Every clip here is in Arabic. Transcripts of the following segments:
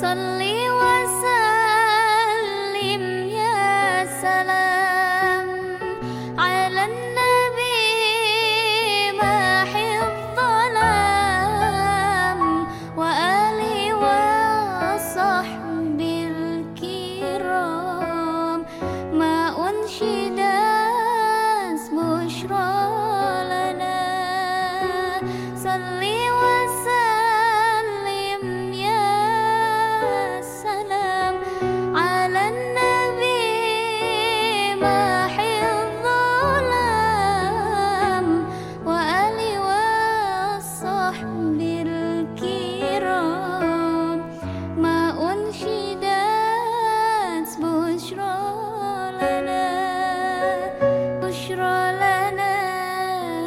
sun leaves. البشرى لنا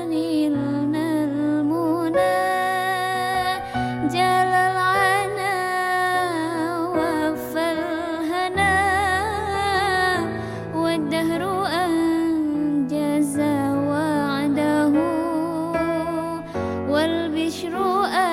نيلنا المنى. جل العنا ووفى الهنا. والدهر أنجز وعده. والبشر أن